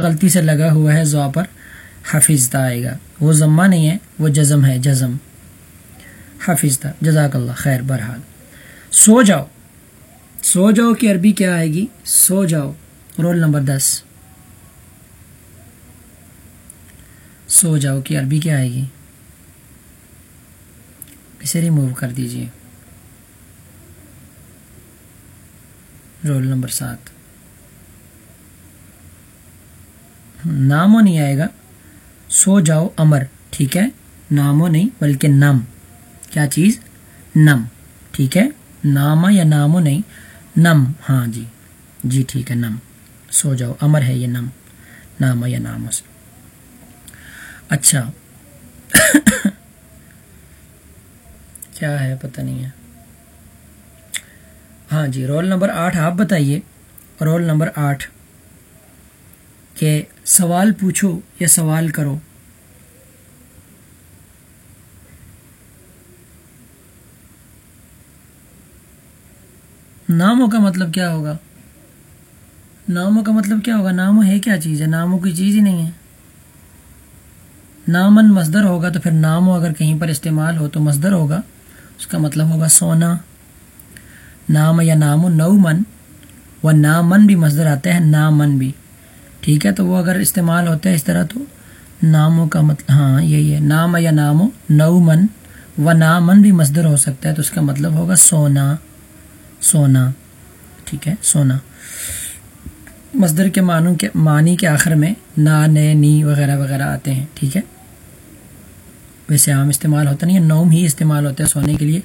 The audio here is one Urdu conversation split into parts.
غلطی سے لگا ہوا ہے زوا پر حفظ آئے گا۔ وہ ضمہ نہیں ہے، وہ جزم ہے، جزم۔ حفظ جزاک اللہ خیر بہرحال سو جاؤ۔ سو جاؤ کی عربی کیا آئے گی۔ سو جاؤ۔ رول نمبر دس۔ سو جاؤ کی عربی کیا آئے گی۔ اسے ریموو کر دیجیے رول نمبر سات۔ نامو نہیں آئے گا۔ سو جاؤ، امر، ٹھیک ہے؟ نامو نہیں، بلکہ نم۔ کیا چیز؟ نم۔ ٹھیک ہے؟ ناما یا نامو نہیں، نم۔ ہاں جی۔ جی ٹھیک ہے، نم۔ سو جاؤ، امر ہے یہ نم۔ ناما یا نامو سے۔ اچھا۔ کیا ہے؟ پتہ نہیں ہے۔ ہاں جی رول نمبر آٹھ، آپ بتائیے۔ رول نمبر آٹھ۔ کہ سوال پوچھو یا سوال کرو۔ ناموں کا مطلب کیا ہوگا؟ ناموں کا مطلب کیا ہوگا؟ نامو ہے کیا چیز ہے؟ ناموں کی چیز ہی نہیں ہے۔ نامن مزدر ہوگا تو پھر نامو اگر کہیں پر استعمال ہو تو مزدر ہوگا۔ اس کا مطلب ہوگا سونا۔ نام یا نام و نو من و نامن بھی مزدور آتے ہیں نامن بھی۔ ٹھیک ہے، تو وہ اگر استعمال ہوتے ہیں اس طرح تو ناموں کا مطلب ہاں یہی ہے، نام یا نام و نو من و نامن بھی مزدور ہو سکتا ہے، تو اس کا مطلب ہوگا سونا سونا، ٹھیک ہے، سونا۔ مزدور کے معنوں کے، معنی کے آخر میں نا، نے، نی وغیرہ وغیرہ آتے ہیں، ٹھیک ہے۔ ویسے عام استعمال ہوتا نہیں ہے، نوم ہی استعمال ہوتا ہے سونے کے لیے،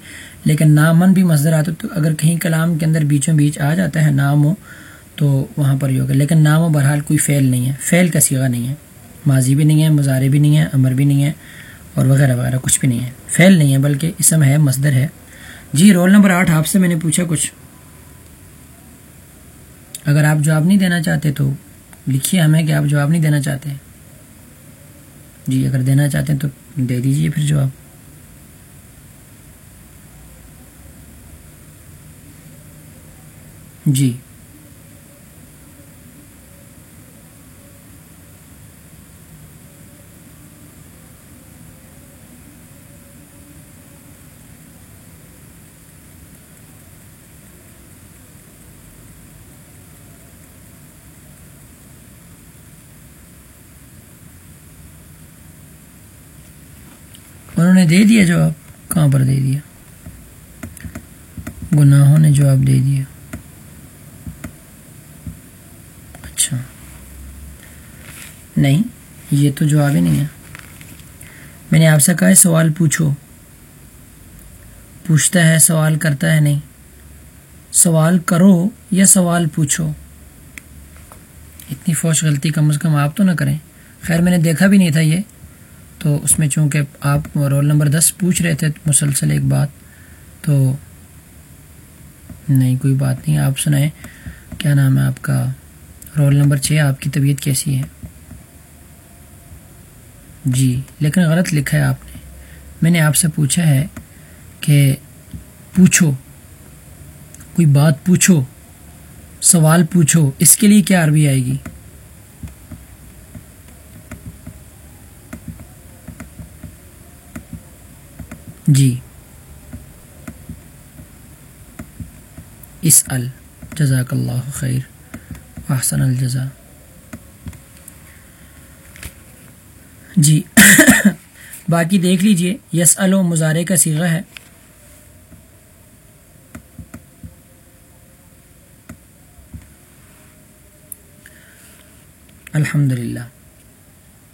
لیکن نامن بھی مزدور آتا تو اگر کہیں کلام کے اندر بیچوں بیچ آ جاتا ہے نام ہو تو وہاں پر ہی ہوگا لیکن نام و بہرحال کوئی فعل نہیں ہے۔ فعل کا سیغہ نہیں ہے۔ ماضی بھی نہیں ہے، مظاہرے بھی نہیں ہے، امر بھی نہیں ہے اور وغیرہ وغیرہ، کچھ بھی نہیں ہے۔ فعل نہیں ہے، بلکہ اسم ہے، مصدر ہے۔ جی رول نمبر آٹھ، آپ سے میں نے پوچھا کچھ۔ اگر آپ جواب نہیں دینا چاہتے تو لکھیے ہمیں کہ آپ جواب نہیں دینا چاہتے۔ جی اگر دینا چاہتے ہیں تو دے دیجیے پھر جواب۔ جی۔ انہوں نے دے دیا جواب؟ کہاں پر دے دیا؟ گناہوں نے جواب دے دیا۔ اچھا۔ نہیں، یہ تو جواب ہی نہیں ہے۔ میں نے آپ سے کہا ہے، سوال پوچھو۔ پوچھتا ہے، سوال کرتا ہے نہیں۔ سوال کرو یا سوال پوچھو۔ اتنی فوش غلطی کم از کم آپ تو نہ کریں۔ خیر، میں نے دیکھا بھی نہیں تھا یہ۔ تو اس میں چونکہ آپ رول نمبر دس پوچھ رہے تھے مسلسل ایک بات، تو نہیں، کوئی بات نہیں، آپ سنائیں، کیا نام ہے آپ کا؟ رول نمبر چھ، آپ کی طبیعت کیسی ہے؟ جی لیکن غلط لکھا ہے آپ نے۔ میں نے آپ سے پوچھا ہے کہ پوچھو، کوئی بات پوچھو، سوال پوچھو، اس کے لیے کیا عربی آئے گی؟ جی۔ اس ال جزاک اللہ خیر۔ احسن الجزا جی۔ باقی دیکھ لیجیے۔ یس ال و مظاہرے کا سیغہ ہے۔ الحمد للہ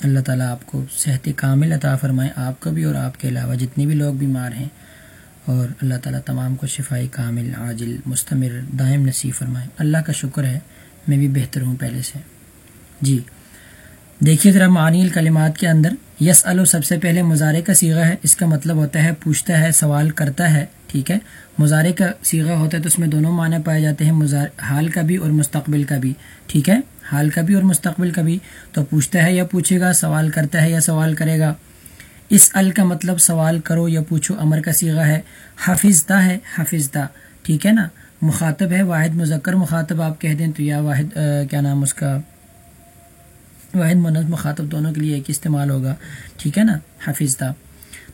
اللہ تعالیٰ آپ کو صحت کامل عطا فرمائے آپ کا بھی اور آپ کے علاوہ جتنے بھی لوگ بیمار ہیں اور اللہ تعالیٰ تمام کو شفائی کامل، عاجل، مستمر، دائم نصیب فرمائے۔ اللہ کا شکر ہے، میں بھی بہتر ہوں پہلے سے۔ جی دیکھیے ذرا معنی الکلمات کے اندر۔ یس الو سب سے پہلے مظاہرے کا سیغہ ہے، اس کا مطلب ہوتا ہے، پوچھتا ہے، سوال کرتا ہے، ٹھیک ہے؟ مظاہرے کا سیغہ ہوتا ہے تو اس میں دونوں معنی پائے جاتے ہیں حال کا بھی اور مستقبل کا بھی، ٹھیک ہے؟ حال کا بھی اور مستقبل کا بھی، تو پوچھتا ہے یا پوچھے گا، سوال کرتا ہے یا سوال کرے گا؟ اس ال کا مطلب سوال کرو یا پوچھو امر کا سیغہ ہے حافظ ہے حافظ ٹھیک ہے نا؟ مخاطب ہے، واحد مذکر مخاطب آپ کہہ دیں تو یا واحد کیا نام اس کا؟ واحد منت مخاطب دونوں کے لیے ایک استعمال ہوگا۔ ٹھیک ہے نا؟ حفظ تھا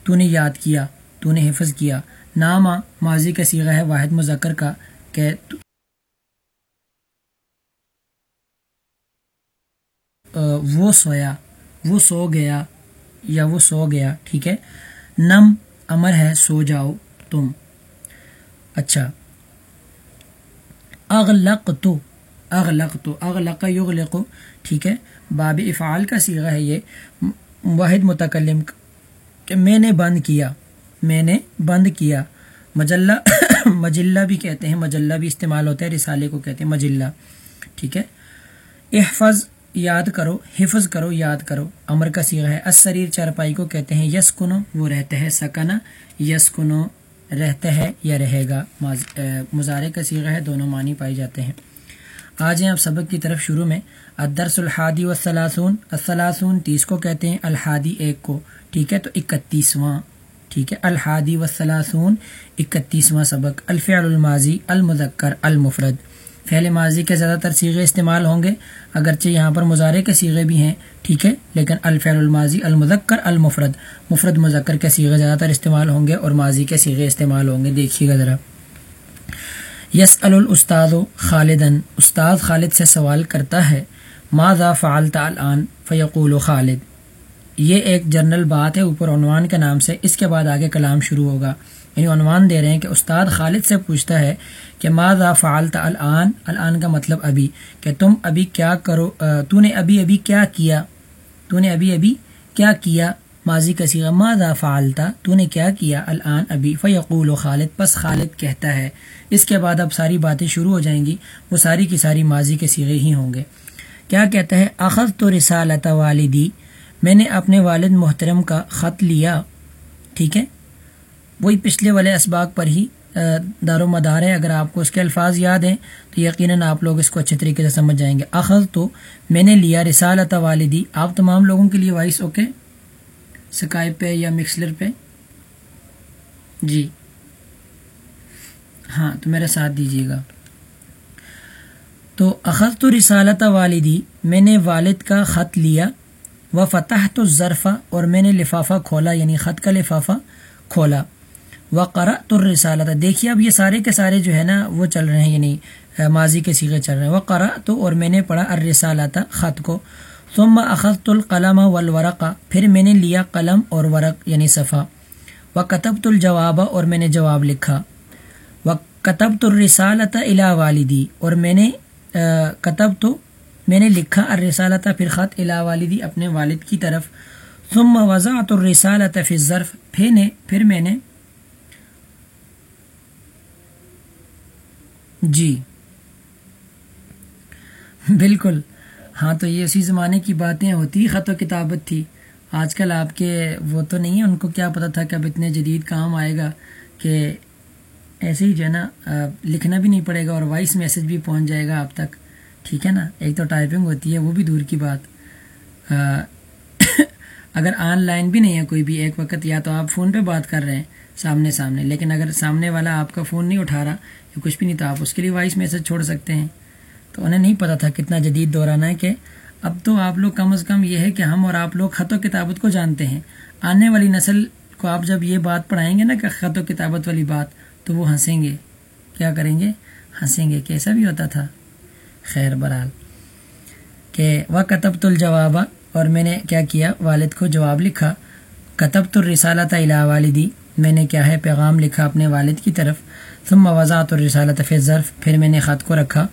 تو نے یاد کیا تو نے حفظ کیا۔ نامہ ماضی کا سیغہ ہے واحد مذکر کا، کہ وہ سویا، وہ سو گیا یا وہ سو گیا، ٹھیک ہے؟ نم امر ہے، سو جاؤ تم۔ اچھا۔ اغلق تو اغلق تو اغلق یغلق، ٹھیک ہے؟ باب افعال کا سیغہ ہے یہ۔ واحد متکلم، کہ میں نے بند کیا، میں نے بند کیا۔ مجلہ مجلہ بھی کہتے ہیں، مجلہ بھی استعمال ہوتا ہے، رسالے کو کہتے ہیں مجلہ، ٹھیک ہے؟ احفظ، یاد کرو، حفظ کرو، یاد کرو۔ امر کا سیغہ ہے اسریر چارپائی کو کہتے ہیں یس کنو وہ رہتا ہے سکنا یس کنو رہتا ہے یا رہے گا۔ مظاہرے کا سیغہ ہے، دونوں معنی پائی جاتے ہیں۔ آ جائیں آپ سبق کی طرف شروع میں۔ ادرس الحادی والثلاثون۔ الثلاثون تیس کو کہتے ہیں، الحادی ایک کو۔ ٹھیک ہے، تو اکتیسواں۔ ٹھیک ہے، الحادی والثلاثون، اکتیسواں سبق۔ الفعل الماضی، المذکر، المفرد۔ فعل ماضی کے زیادہ تر سیغے استعمال ہوں گے، اگرچہ یہاں پر مظاہرے کے سیغے بھی ہیں، ٹھیک ہے، لیکن الفعل الماضی، المذکر، المفرد۔ مفرد، مذکر کے سیغے زیادہ تر استعمال ہوں گے اور ماضی کے سیغے استعمال ہوں گے۔ دیکھیے گا ذرا۔ یس الاستاد خالدن استاد خالد سے سوال کرتا ہے ماضا فعلتا الان فیقول خالد، یہ ایک جرنل بات ہے، اوپر عنوان کے نام سے۔ اس کے بعد آگے کلام شروع ہوگا۔ یعنی عنوان دے رہے ہیں کہ استاد خالد سے پوچھتا ہے کہ ماضا فعلتا الان الان کا مطلب ابھی، کہ تم ابھی کیا کرو تو نے ابھی ابھی کیا کیا؟ تو نے ابھی ابھی کیا کیا؟ ماضی کا سیغہ ماضا فعلتا؟ تو نے کیا کیا؟ الان ابھی فیقول و خالد، پس خالد کہتا ہے، اس کے بعد اب ساری باتیں شروع ہو جائیں گی، وہ ساری کی ساری ماضی کے سیغے ہی ہوں گے۔ کیا کہتا ہے اخذ تو رسالت والدی، میں نے اپنے والد محترم کا خط لیا۔ ٹھیک ہے؟ وہی پچھلے والے اسباق پر ہی دار و مدار ہے اگر آپ کو اس کے الفاظ یاد ہیں، تو یقیناً آپ لوگ اس کو اچھے طریقے سے سمجھ جائیں گے۔ اخذ تو میں نے لیا رسالت والدی۔ آپ تمام لوگوں کے لیے وائس اوکے؟ سکائپ پہ یا مکسلر پہ؟ جی۔ ہاں تو میرا ساتھ دیجیے گا۔ تو اخذ تو رسالت والدی، میں نے والد کا خط لیا و فتح تو ظرفہ اور میں نے لفافہ کھولا یعنی خط کا لفافہ کھولا۔ و قرا تو رسالت دیکھیے، اب یہ سارے کے سارے جو ہے نا، وہ چل رہے ہیں یعنی ماضی کے سیغے چل رہے ہیں۔ وہ قرا تو اور میں نے پڑھا ارسالت خط کو۔ ثم اخذت القلم والورقہ پھر میں نے لیا قلم اور ورق یعنی صفحہ۔ و کتب الجواب اور میں نے جواب لکھا۔ و کتب تو رسالت الا والدی، اور میں نے کتب تو میں نے لکھا الرسالت پھر خط الا والدی اپنے والد کی طرف۔ ثم وضعت الرسالت فی الظرف، پھر نے، پھر میں نے۔ جی۔ بالکل۔ ہاں تو یہ اسی زمانے کی باتیں ہوتی، خط و کتابت تھی۔ آج کل آپ کے وہ تو نہیں ہیں، ان کو کیا پتہ تھا کہ اب اتنے جدید کام آئے گا کہ ایسے ہی جو ہے نا لکھنا بھی نہیں پڑے گا اور وائس میسج بھی پہنچ جائے گا آپ تک۔ ٹھیک ہے نا؟ ایک تو ٹائپنگ ہوتی ہے، وہ بھی دور کی بات۔ اگر آن لائن بھی نہیں ہے کوئی بھی ایک وقت، یا تو آپ فون پہ بات کر رہے ہیں سامنے سامنے، لیکن اگر سامنے والا آپ کا فون نہیں اٹھا رہا یا کچھ بھی نہیں، تو آپ اس کے لیے وائس میسج چھوڑ سکتے ہیں۔ تو انہیں نہیں پتا تھا کتنا جدید دورانہ ہے کہ اب تو آپ لوگ کم از کم یہ ہے کہ ہم اور آپ لوگ خط و کتابت کو جانتے ہیں۔ آنے والی نسل کو آپ جب یہ بات پڑھائیں گے نا کہ خط و کتابت والی بات، تو وہ ہنسیں گے۔ کیا کریں گے؟ ہنسیں گے کیسا بھی ہوتا تھا۔ خیر برحال۔ کہ وہ کتب الجواب، اور میں نے کیا کیا؟ والد کو جواب لکھا۔ کتب تو رسالت الا والدی۔ میں نے کیا ہے، پیغام لکھا اپنے والد کی طرف۔ ثم وضاحت الرسالت فی ظرف پھر میں نے خط کو رکھا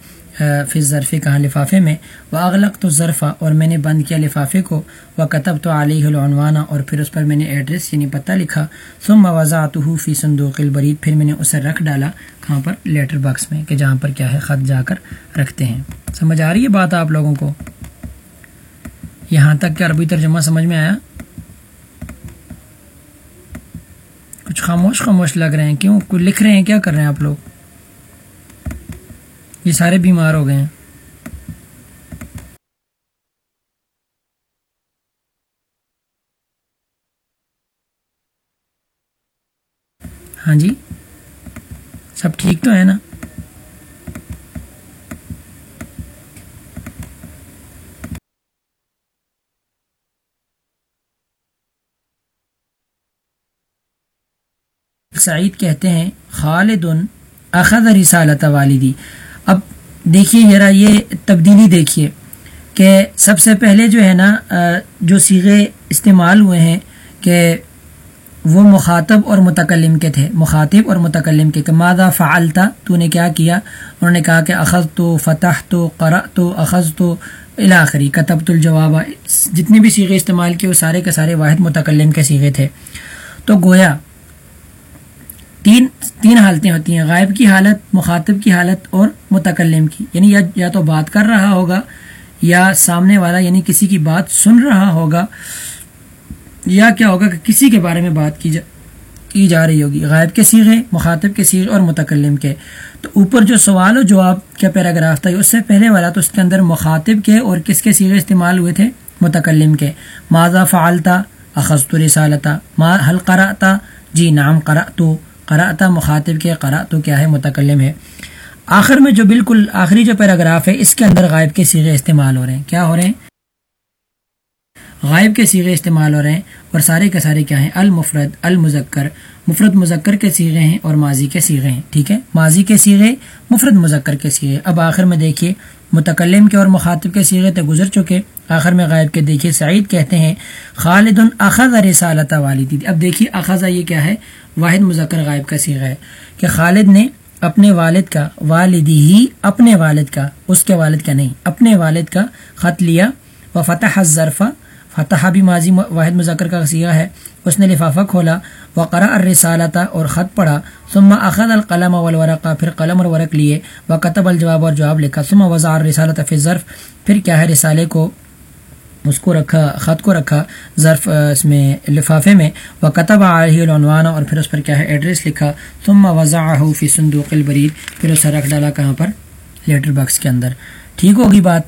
فی ظرفی کہاں لفافے میں۔ وہ اغلق تو ظرفہ اور میں نے بند کیا لفافے کو۔ وہ کتب تو علیہ العنوانہ اور پھر اس پر میں نے ایڈریس یعنی پتہ لکھا۔ ثم وضاحت فی صندوق البرید، پھر میں نے اسے رکھ ڈالا کہاں پر؟ لیٹر باکس میں، کہ جہاں پر کیا ہے، خط جا کر رکھتے ہیں۔ سمجھ آ رہی ہے بات آپ لوگوں کو؟ یہاں تک کہ عربی ترجمہ سمجھ میں آیا؟ کچھ خاموش خاموش لگ رہے ہیں؟ کیوں؟ کچھ لکھ رہے ہیں؟ کیا کر رہے ہیں آپ لوگ؟ یہ سارے بیمار ہو گئے ہیں۔ ہاں جی سب ٹھیک تو ہے نا؟ سعید کہتے ہیں خالد اخذ رسالت والدی۔ اب دیکھیے ذرا یہ تبدیلی دیکھیے کہ سب سے پہلے جو ہے نا جو سیغے استعمال ہوئے ہیں کہ وہ مخاطب اور متکلم کے تھے۔ مخاطب اور متکلم کے کہ مادہ فعلتا؟ تو نے کیا کیا؟ انہوں نے کہا کہ اخذ تو فتح تو قرأ تو اخذ تو الاخری کتب الجواب۔ جتنے بھی سیغے استعمال کیے، وہ سارے کے سارے واحد متکلم کے سیغے تھے۔ تو گویا تین تین حالتیں ہوتی ہیں، غائب کی حالت، مخاطب کی حالت اور متکلم کی۔ یعنی یا یا تو بات کر رہا ہوگا یا سامنے والا یعنی کسی کی بات سن رہا ہوگا یا کیا ہوگا کہ کسی کے بارے میں بات کی جا کی جا رہی ہوگی۔ غائب کے سیغے، مخاطب کے سیغے اور متکلم کے۔ تو اوپر جو سوال و جواب کا پیراگراف تھا، اس سے پہلے والا تو اس کے اندر مخاطب کے اور کس کے سیغے استعمال ہوئے تھے؟ متکلم کے۔ ماضا فعالتا اخذت رسالتا۔ ما حل قرأتا؟ جی نام قرأتو۔ قرأتا مخاطب کے قرأتو کیا ہے، متکلم ہے۔ آخر میں جو بالکل آخری جو پیراگراف ہے، اس کے اندر غائب کے سیغے استعمال ہو رہے ہیں۔ کیا ہو رہے ہیں؟ غائب کے سیغے استعمال ہو رہے ہیں اور سارے کے سارے کیا ہیں؟ المفرد، المذکر۔ مفرد مذکر کے سیغے ہیں اور ماضی کے سیغے ہیں۔ ٹھیک ہے؟ ماضی کے سیغے، مفرد مذکر کے سیغے۔ اب آخر میں دیکھیے، متکلم کے اور مخاطب کے سیغے تو گزر چکے۔ آخر میں غائب کے دیکھیے، سعید کہتے ہیں خالد اخذ رسالت والدی۔ اب دیکھیے اخذہ یہ کیا ہے؟ واحد مذکر غائب کا سیغہ ہے کہ خالد نے اپنے والد کا، والدی ہی اپنے والد کا، اس کے والد کا نہیں، اپنے والد کا خط لیا۔ و فتح ظرفہ فتح بھی ماضی واحد مذکر کا سیاح ہے۔ اس نے لفافہ کھولا۔ وقرا الرسالتا اور خط پڑھا۔ ثم اخذ القلم والورقہ پھر قلم اور ورق لیے۔ و قطب الجواب اور جواب لکھا۔ ثم وضع الرسالت فی ظرف پھر کیا ہے رسالے کو؟ اس کو رکھا، خط کو رکھا، ظرف اس میں لفافے میں۔ وہ کتب علیہ العنوان، اور پھر اس پر کیا ہے؟ ایڈریس لکھا۔ ثم وضعه فی صندوق البرید پھر اسے رکھ ڈالا کہاں پر؟ لیٹر باکس کے اندر۔ ٹھیک ہوگی بات۔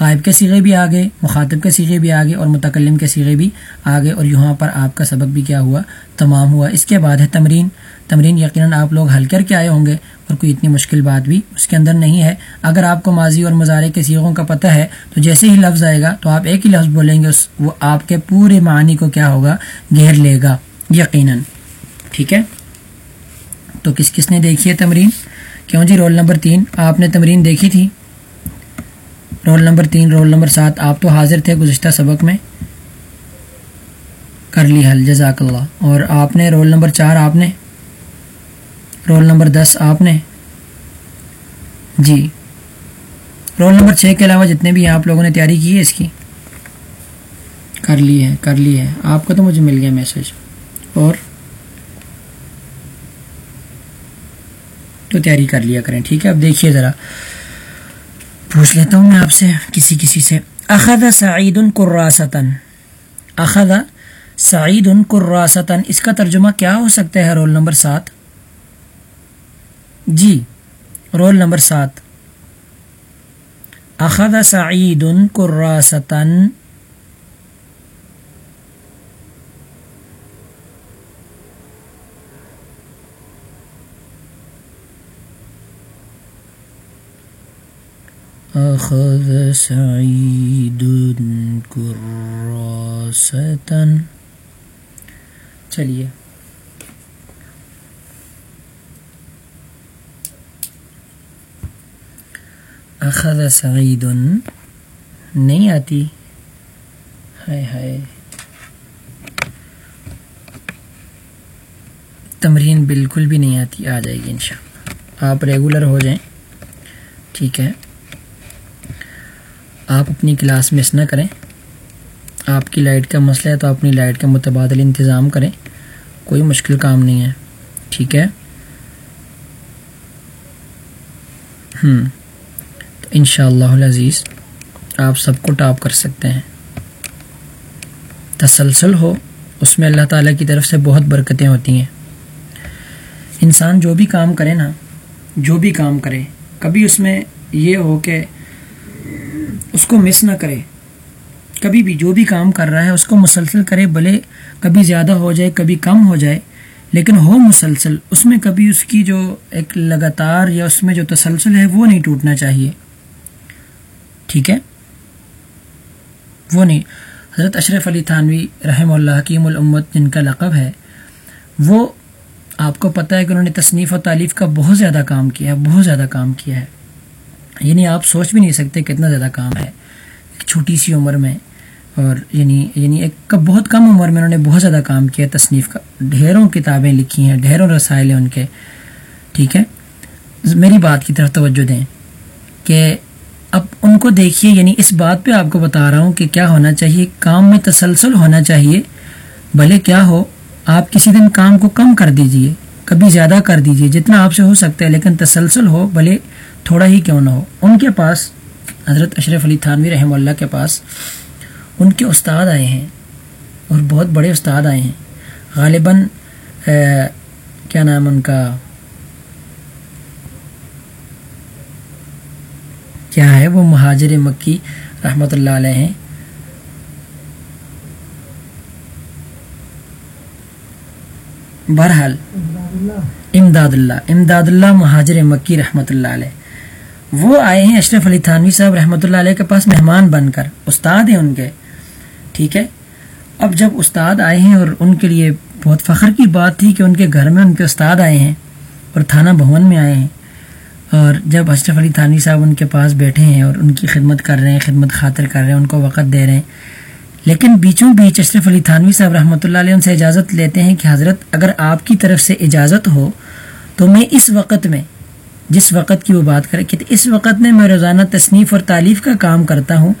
غائب کے سیغے بھی آگے، مخاطب کے سیغے بھی آگے، اور متکلم کے سیغے بھی آگے، اور یہاں پر آپ کا سبق بھی کیا ہوا، تمام ہوا۔ اس کے بعد ہے تمرین۔ تمرین یقیناً آپ لوگ حل کر کے آئے ہوں گے، اور کوئی اتنی مشکل بات بھی اس کے اندر نہیں ہے۔ اگر آپ کو ماضی اور مظاہرے کے سیغوں کا پتہ ہے، تو جیسے ہی لفظ آئے گا، تو آپ ایک ہی لفظ بولیں گے، اس وہ آپ کے پورے معنی کو کیا ہوگا؟ گھیر لے گا، یقیناً۔ ٹھیک ہے؟ تو کس کس نے دیکھی ہے تمرین؟ کیوں جی؟ رول نمبر تین، آپ نے تمرین دیکھی تھی؟ رول نمبر تین، رول نمبر سات، آپ تو حاضر تھے گزشتہ سبق میں؟ کر لی حل، جزاک اللہ۔ اور آپ نے، رول نمبر چار، آپ نے؟ رول نمبر دس آپ نے؟ جی۔ رول نمبر چھ کے علاوہ جتنے بھی آپ لوگوں نے تیاری کی ہے اس کی۔ کر لی ہے، کر لی ہے۔ آپ کا تو مجھے مل گیا میسج۔ اور؟ تو تیاری کر لیا کریں، ٹھیک ہے؟ اب دیکھیے ذرا۔ پوچھ لیتا ہوں میں آپ سے، کسی کسی سے۔ اخذ سعید قراستن اخذ سعید قراستن اس کا ترجمہ کیا ہو سکتا ہے؟ رول نمبر سات۔ جی رول نمبر سات۔ اخذ سعید قراستن أخذ سعيد كراسة چلیے۔ اخذ سعید نہیں آتی؟ ہائے ہائے۔ تمرین بالکل بھی نہیں آتی، آ جائے گی انشاءاللہ۔ آپ ریگولر ہو جائیں۔ ٹھیک ہے۔ آپ اپنی کلاس مس نہ کریں۔ آپ کی لائٹ کا مسئلہ ہے تو اپنی لائٹ کا متبادل انتظام کریں۔ کوئی مشکل کام نہیں ہے۔ ٹھیک ہے۔ ہوں تو ان شاء اللہ عزیز آپ سب کو ٹاپ کر سکتے ہیں۔ تسلسل ہو، اس میں اللہ تعالیٰ کی طرف سے بہت برکتیں ہوتی ہیں۔ انسان جو بھی کام کرے نا، جو بھی کام کرے، کبھی اس میں یہ ہو کہ اس کو مس نہ کرے۔ کبھی بھی جو بھی کام کر رہا ہے، اس کو مسلسل کرے، بھلے کبھی زیادہ ہو جائے، کبھی کم ہو جائے، لیکن ہو مسلسل، اس میں کبھی اس کی جو ایک لگاتار یا اس میں جو تسلسل ہے، وہ نہیں ٹوٹنا چاہیے۔ ٹھیک ہے؟ وہ نہیں۔ حضرت اشرف علی تھانوی رحم اللہ حکیم الامت جن کا لقب ہے، وہ آپ کو پتہ ہے کہ انہوں نے تصنیف و تعلیف کا بہت زیادہ کام کیا ہے، بہت زیادہ کام کیا ہے۔ یعنی آپ سوچ بھی نہیں سکتے کتنا زیادہ کام ہے۔ ایک چھوٹی سی عمر میں اور یعنی یعنی ایک بہت کم عمر میں انہوں نے بہت زیادہ کام کیا ہے، تصنیف کا۔ ڈھیروں کتابیں لکھی ہیں، ڈھیروں رسائل ہیں ان کے۔ ٹھیک ہے؟ میری بات کی طرف توجہ دیں کہ اب ان کو دیکھیے یعنی اس بات پہ آپ کو بتا رہا ہوں کہ کیا ہونا چاہیے، کام میں تسلسل ہونا چاہیے، بھلے کیا ہو، آپ کسی دن کام کو کم کر دیجیے، کبھی زیادہ کر دیجیے، جتنا آپ سے ہو سکتا ہے، لیکن تسلسل ہو، بھلے تھوڑا ہی کیوں نہ ہو۔ ان کے پاس، حضرت اشرف علی تھانوی رحمہ اللہ کے پاس، ان کے استاد آئے ہیں، اور بہت بڑے استاد آئے ہیں۔ غالباً کیا نام ان کا؟ کیا ہے وہ مہاجر مکی رحمۃ اللہ علیہ ہیں۔ بہرحال امداد اللہ امداد اللہ مہاجر مکی رحمۃ اللہ علیہ۔ وہ آئے ہیں اشرف علی تھانوی صاحب رحمۃ اللہ علیہ کے پاس مہمان بن کر، استاد ہیں ان کے۔ ٹھیک ہے؟ اب جب استاد آئے ہیں اور ان کے لیے بہت فخر کی بات تھی کہ ان کے گھر میں ان کے استاد آئے ہیں اور تھانہ بھون میں آئے ہیں۔ اور جب اشرف علی تھانوی صاحب ان کے پاس بیٹھے ہیں اور ان کی خدمت کر رہے ہیں، خدمت خاطر کر رہے ہیں، ان کو وقت دے رہے ہیں۔ لیکن بیچوں بیچ اشرف علی تھانوی صاحب رحمۃ اللہ علیہ ان سے اجازت لیتے ہیں کہ حضرت اگر آپ کی طرف سے اجازت ہو تو میں اس وقت میں، جس وقت کی وہ بات کرے کہ اس وقت میں میں روزانہ تصنیف اور تعلیف کا کام کرتا ہوں،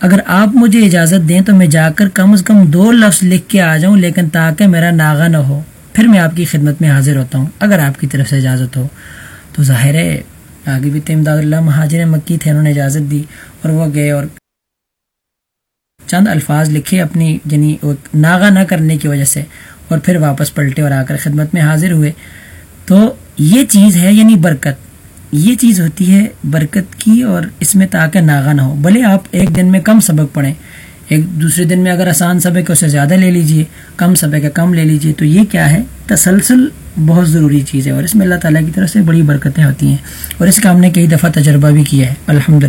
اگر آپ مجھے اجازت دیں تو میں جا کر کم از کم دو لفظ لکھ کے آ جاؤں، لیکن تاکہ میرا ناغا نہ ہو۔ پھر میں آپ کی خدمت میں حاضر ہوتا ہوں، اگر آپ کی طرف سے اجازت ہو۔ تو ظاہر ہے آگے بھی تمداد اللہ مہاجر مکی تھے انہوں نے اجازت دی اور وہ گئے اور چند الفاظ لکھے اپنی یعنی ناغا نہ کرنے کی وجہ سے اور پھر واپس پلٹے اور آ کر خدمت میں حاضر ہوئے۔ تو یہ چیز ہے یعنی برکت۔ یہ چیز ہوتی ہے برکت کی اور اس میں تاکہ ناغا نہ ہو۔ بھلے آپ ایک دن میں کم سبق پڑھیں۔ ایک دوسرے دن میں اگر آسان سبق ہے اسے زیادہ لے لیجیے، کم سبق ہے کم لے لیجیے، تو یہ کیا ہے؟ تسلسل بہت ضروری چیز ہے اور اس میں اللہ تعالیٰ کی طرف سے بڑی برکتیں ہوتی ہیں اور اس کا ہم نے کئی دفعہ تجربہ بھی کیا ہے۔ الحمد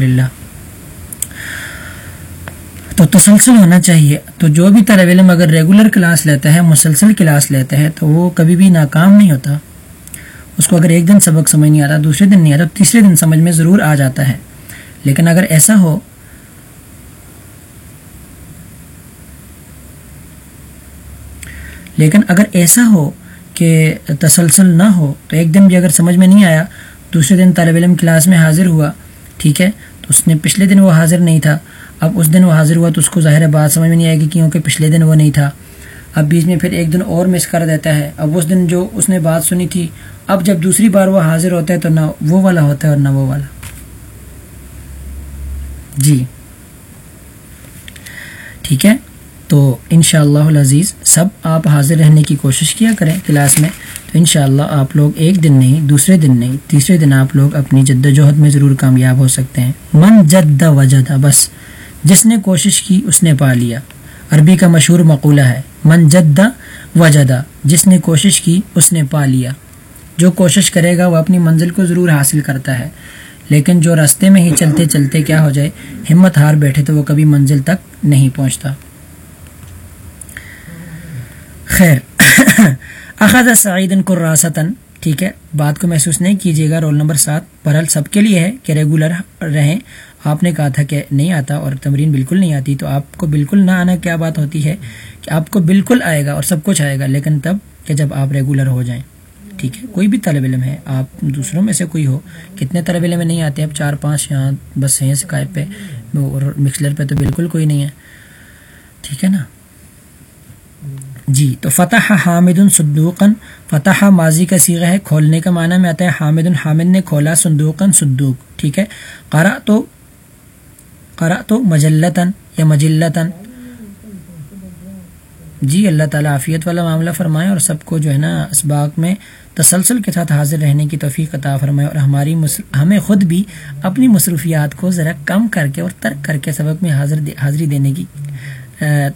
تو تسلسل ہونا چاہیے۔ تو جو بھی طالب علم اگر ریگولر کلاس لیتا ہے، مسلسل کلاس لیتا ہے، تو وہ کبھی بھی ناکام نہیں ہوتا۔ اس کو اگر ایک دن سبق سمجھ نہیں آتا، دوسرے دن نہیں آتا، تیسرے دن سمجھ میں ضرور آ جاتا ہے۔ لیکن اگر ایسا ہو لیکن اگر ایسا ہو کہ تسلسل نہ ہو، تو ایک دن بھی اگر سمجھ میں نہیں آیا، دوسرے دن طالب علم کلاس میں حاضر ہوا، ٹھیک ہے؟ تو اس نے پچھلے دن وہ حاضر نہیں تھا۔ اب اس دن وہ حاضر ہوا تو اس کو ظاہر بات سمجھ میں نہیں آئے گی کیونکہ پچھلے دن وہ نہیں تھا۔ اب بیچ میں پھر ایک دن اور مس کر دیتا ہے۔ اب اس دن جو اس نے بات سنی تھی، اب جب دوسری بار وہ حاضر ہوتا ہے تو نہ وہ والا ہوتا ہے اور نہ وہ والا۔ جی۔ ٹھیک ہے؟ تو انشاءاللہ اللہ عزیز سب آپ حاضر رہنے کی کوشش کیا کریں کلاس میں، تو انشاءاللہ اللہ آپ لوگ ایک دن نہیں، دوسرے دن نہیں، تیسرے دن آپ لوگ اپنی جد جہد میں ضرور کامیاب ہو سکتے ہیں۔ من جد وجدہ بس، جس نے کوشش کی، اس نے پا لیا۔ عربی کا مشہور مقولہ ہے، من جد وجدہ جس نے کوشش کی، اس نے پا لیا۔ جو کوشش کرے گا، وہ اپنی منزل کو ضرور حاصل کرتا ہے۔ لیکن جو راستے میں ہی چلتے چلتے کیا ہو جائے، ہمت ہار بیٹھے تو وہ کبھی منزل تک نہیں پہنچتا۔ خیر. اخذ سعید قراستاً. ٹھیک ہے؟ بات کو محسوس نہیں کیجیے گا، رول نمبر سات. برحال سب کے لیے ہے کہ ریگولر رہیں. آپ نے کہا تھا کہ نہیں آتا اور تمرین بالکل نہیں آتی، تو آپ کو بالکل نہ آنا کیا بات ہوتی ہے؟ کہ آپ کو بالکل آئے گا اور سب کچھ آئے گا، لیکن تب کہ جب آپ ریگولر ہو جائیں۔ ٹھیک ہے؟ کوئی بھی طالب علم ہے، آپ دوسروں میں سے کوئی ہو، کتنے طالب علم نہیں آتے، اب چار پانچ یہاں بس ہیں اسکائپ پہ اور مکسلر پہ تو بالکل کوئی نہیں ہے۔ ٹھیک ہے نا؟ جی تو فتح حامد صدوقن فتح ماضی کا سیغہ ہے، کھولنے کا معنی میں آتا ہے حامد الحامد نے کھولا صندوقن صدوق، ٹھیک ہے؟ قرا تو قرا تو مجلتاً یا مجلتاً۔ جی اللہ تعالیٰ عافیت والا معاملہ فرمائے اور سب کو جو ہے نا اسباق میں تسلسل کے ساتھ حاضر رہنے کی توفیق عطا فرمائے اور ہماری ہمیں خود بھی اپنی مصروفیات کو ذرا کم کر کے اور ترک کر کے سبق میں حاضر حاضری دینے کی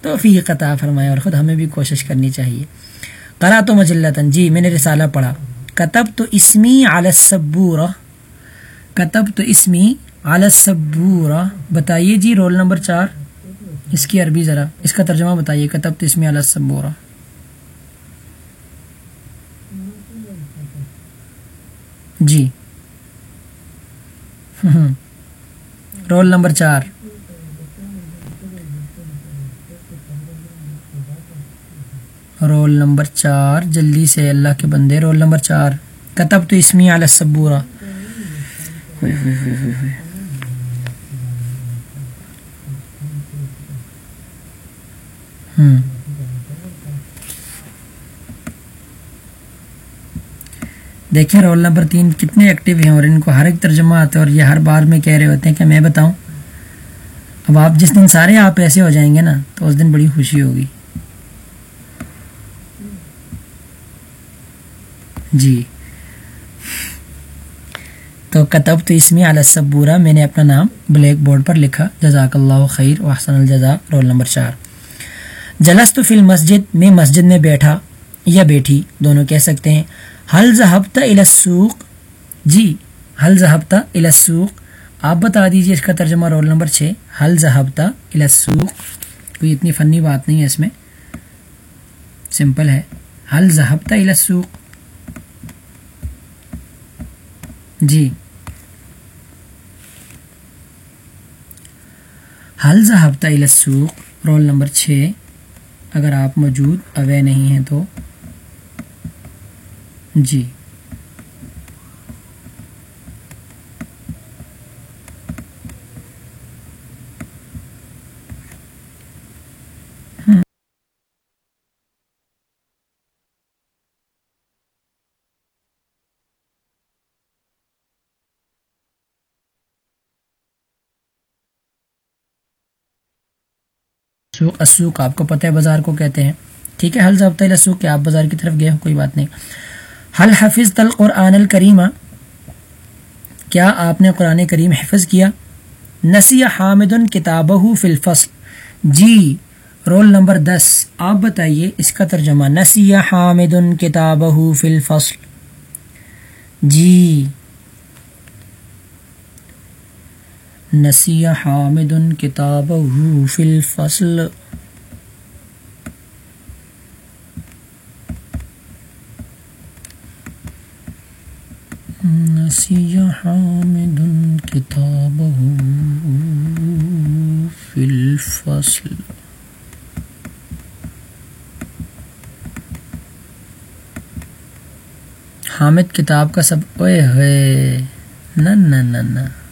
توفیق عطا فرمائے اور خود ہمیں بھی کوشش کرنی چاہیے۔ کرا تو مجلتاً جی میں نے رسالہ پڑھا۔ کتب تو اسمی عالصبور کتب تو اسمی عالصبور بتائیے جی رول نمبر چار۔ اس کی عربی ذرا، اس کا ترجمہ بتائیے۔ کتب تو اسمی عالصبور جی۔ رول نمبر چار۔ رول نمبر چار جلدی سے اللہ کے بندے. رول نمبر چار کتب تو اسمی علی السبورہ ہوں دیکھیں رول نمبر تین کتنے ایکٹیو ہیں اور ان کو ہر ایک ترجمہ آتا ہے اور یہ ہر بار میں کہہ رہے ہوتے ہیں کہ میں بتاؤں. اب آپ جس دن سارے آپ ایسے ہو جائیں گے نا تو اس دن بڑی خوشی ہوگی. جی۔ تو کتب تو اس میں اعلی میں نے اپنا نام بلیک بورڈ پر لکھا۔ جزاک اللہ خیر وحسن الجزا رول نمبر چار۔ جلس تو فل مسجد میں مسجد میں بیٹھا یا بیٹھی، دونوں کہہ سکتے ہیں۔ حل ذہبتا السوق؟ جی حل ذہبتا السوق۔ آپ بتا دیجیے اس کا ترجمہ رول نمبر چھ۔ حل ذہبتا السوق۔ کوئی اتنی فنی بات نہیں ہے اس میں۔ سمپل ہے۔ حل ذہبتا السوق۔ جی۔ حل ذہبتہ السوق، رول نمبر چھ۔ اگر آپ موجود، اوے نہیں ہیں تو۔ جی۔ سوق السوق آپ کو پتہ ہے بازار کو کہتے ہیں۔ ٹھیک ہے، حل ضابطہ السوق کہ آپ بازار کی طرف گئے ہو، کوئی بات نہیں۔ حل حفظ تل قرآن الکریمہ، کیا آپ نے قرآن کریم حفظ کیا؟ نسی حامد کتاب فی الفصل۔ جی رول نمبر دس۔ آپ بتائیے، اس کا ترجمہ نسی حامد کتاب فی الفصل۔ جی۔ نسی حامد کتاب فی الفصل۔ نسی حامد کتابه فی الفصل۔ حامد کتاب کا سب اوے ہوئے۔ نہ نہ نہ نہ۔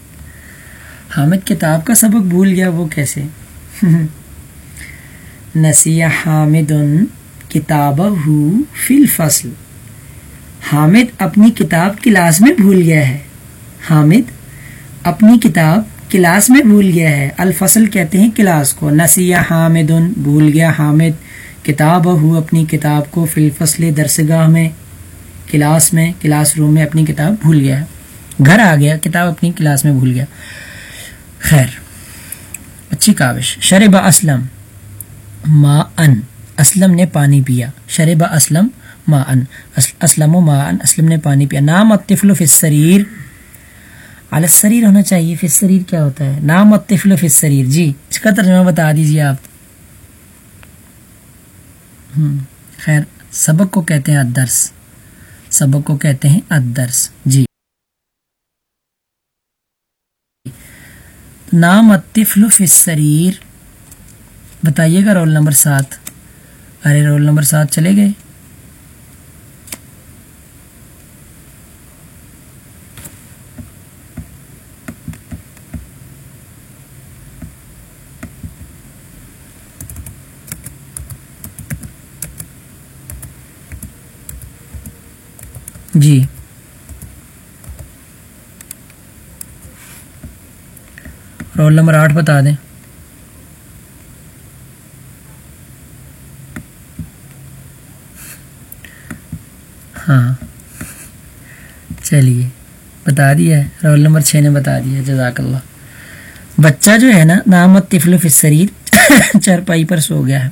حامد کتاب کا سبق بھول گیا وہ کیسے؟ نسی حامد کتاب فی الفصل۔ حامد اپنی کتاب کلاس میں بھول گیا ہے۔ حامد اپنی کتاب کلاس میں بھول گیا ہے۔ الفصل کہتے ہیں کلاس کو۔ نسیہ حامد بھول گیا حامد۔ کتاب ہو اپنی کتاب کو فی الفصل درسگاہ میں، کلاس میں، کلاس روم میں اپنی کتاب بھول گیا ہے۔ گھر آ گیا، کتاب اپنی کلاس میں بھول گیا۔ خیر۔ اچھی کاوش۔ شرب اسلم ما ان۔ اسلم نے پانی پیا۔ شرب اسلم ما ان۔ اسلم و ما ان۔ اسلم نے پانی پیا۔ نام الطفل فی السریر۔ علی السریر ہونا چاہیے۔ فی السریر کیا ہوتا ہے؟ نام الطفل فی السریر۔ جی اس کا ترجمہ بتا دیجیے آپ۔ خیر، سبق کو کہتے ہیں ادرس سبق کو کہتے ہیں ادرس جی۔ نام الطفل فی السریر بتائیے گا رول نمبر سات۔ ارے رول نمبر سات چلے گئے۔ جی۔ رول نمبر آٹھ بتا دیں۔ ہاں۔ چلیے، بتا دیا ہے۔ رول نمبر چھ نے بتا دیا جزاک اللہ۔ بچہ جو ہے نا نامت طفل فسریر چرپائی پر سو گیا ہے۔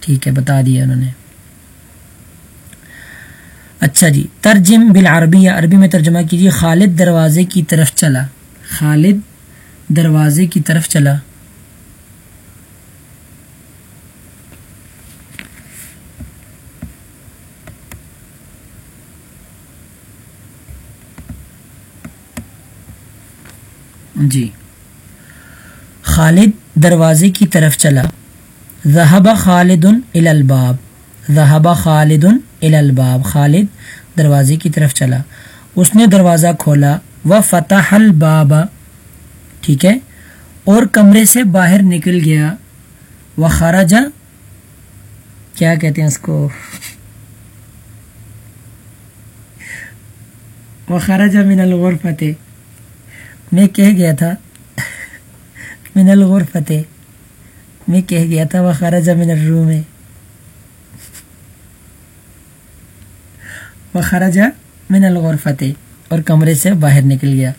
ٹھیک ہے، بتا دیا انہوں نے۔ اچھا جی ترجم بالعربی یا عربی میں ترجمہ کیجیے۔ خالد دروازے کی طرف چلا۔ خالد دروازے کی طرف چلا۔ جی۔ خالد دروازے کی طرف چلا۔ ذہبہ خالد الباب۔ ذہبہ خالد الباب۔ خالد دروازے کی طرف چلا۔ اس نے دروازہ کھولا۔ و فتح البابا ٹھیک ہے؟ اور کمرے سے باہر نکل گیا۔ وہ خراجہ کیا کہتے ہیں اس کو؟ وہ خراجہ من الغور فتح میں کہہ گیا تھا۔ من الغور فتح میں کہہ گیا تھا، وہ خراجہ من الروم۔ وہ خراجہ من الغور فتح اور کمرے سے باہر نکل گیا۔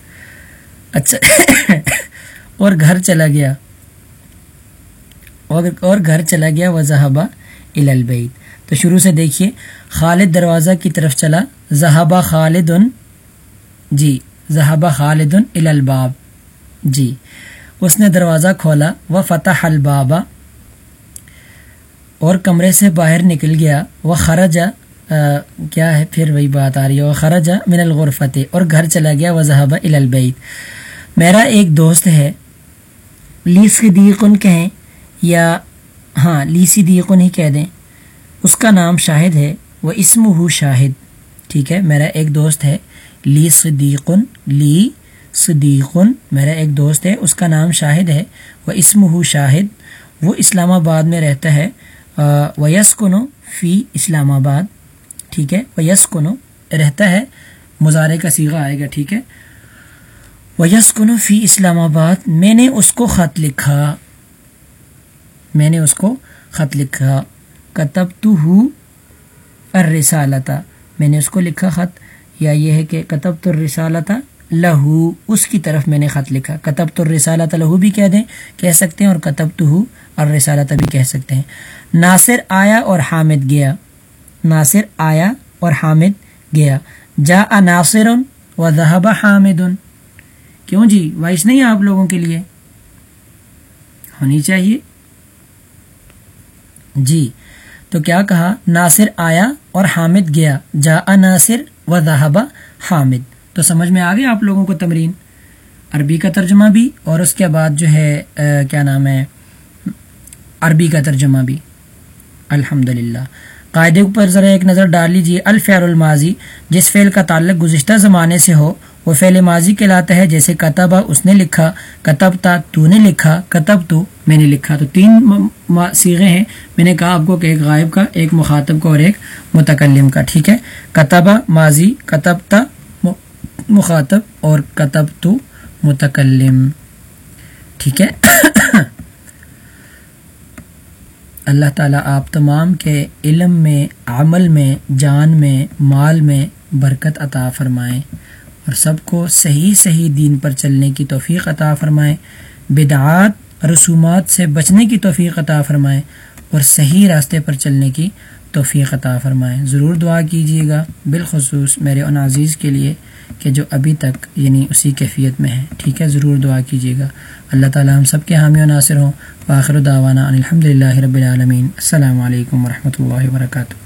اچھا۔ اور گھر چلا گیا۔ اور گھر چلا گیا وہ زہابہ البعید تو شروع سے دیکھیے، خالد دروازہ کی طرف چلا۔ زہابہ خالد جی زہابہ خالد الباب۔ جی اس نے دروازہ کھولا۔ وہ فتح البابا اور کمرے سے باہر نکل گیا۔ وہ خرجہ کیا ہے؟ پھر وہی بات آ رہی ہے۔ وہ خرجہ من الغرفت اور گھر چلا گیا۔ وہ زہابہ البعید میرا ایک دوست ہے۔ لی صدیقن کہیں یا ہاں لی صدیقن ہی کہہ دیں۔ اس کا نام شاہد ہے، وہ اسم ہو شاہد۔ ٹھیک ہے، میرا ایک دوست ہے، لی صدیقن لی صدیقن میرا ایک دوست ہے۔ اس کا نام شاہد ہے، وہ اسم ہو شاہد۔ وہ اسلام آباد میں رہتا ہے۔ وہ یس کنو فی اسلام آباد۔ ٹھیک ہے وہ یس کنو رہتا ہے۔ مظاہرے کا سیغہ آئے گا، ٹھیک ہے۔ ویسکن فی اسلام آباد، میں نے اس کو خط لکھا۔ میں نے اس کو خط لکھا۔ کتب تو ہوں ارسالتا میں نے اس کو لکھا خط۔ یا یہ ہے کہ کتب تو رسالتا لہو۔ اس کی طرف میں نے خط لکھا۔ کتب تو رسالت لہو بھی کہہ دیں، کہہ سکتے ہیں، اور کتب تو ہوں اور رسالتا بھی کہہ سکتے ہیں۔ ناصر آیا اور حامد گیا۔ ناصر آیا اور حامد گیا۔ جا ناصر و ذہب حامد۔ کیوں جی؟ وائس نہیں ہے آپ لوگوں کے لیے؟ ہونی چاہیے۔ جی تو کیا کہا؟ ناصر آیا اور حامد گیا۔ جا ناصر و دہبا حامد۔ تو سمجھ میں آ گیا آپ لوگوں کو تمرین؟ عربی کا ترجمہ بھی اور اس کے بعد جو ہے کیا نام ہے؟ عربی کا ترجمہ بھی۔ الحمد للہ قاعدے پر ذرا ایک نظر ڈال لیجیے الفیر الماضی، جس فعل کا تعلق گزشتہ زمانے سے ہو وہ فعل ماضی کہلاتا ہے جیسے کتبہ اس نے لکھا، کتب تا تو نے لکھا، کتب تو میں نے لکھا۔ تو تین سیغے ہیں۔ میں نے کہا آپ کو کہ ایک غائب کا، ایک مخاطب کا اور ایک متکلم کا، ٹھیک ہے؟ کتبہ ماضی، کتب تا مخاطب اور کتب تو متکلم۔ ٹھیک ہے؟ اللہ تعالیٰ آپ تمام کے علم میں، عمل میں، جان میں، مال میں برکت عطا فرمائیں اور سب کو صحیح صحیح دین پر چلنے کی توفیق عطا فرمائیں بدعات رسومات سے بچنے کی توفیق عطا فرمائیں اور صحیح راستے پر چلنے کی توفیق عطا فرمائیں ضرور دعا کیجیے گا بالخصوص میرے ان عزیز کے لیے کہ جو ابھی تک یعنی اسی کیفیت میں ہے ٹھیک ہے، ضرور دعا کیجیے گا۔ اللہ تعالیٰ ہم سب کے حامی و ناصر ہوں۔ باخر داوانہ الحمد للہ رب العالمین۔ السلام علیکم ورحمۃ اللہ وبرکاتہ۔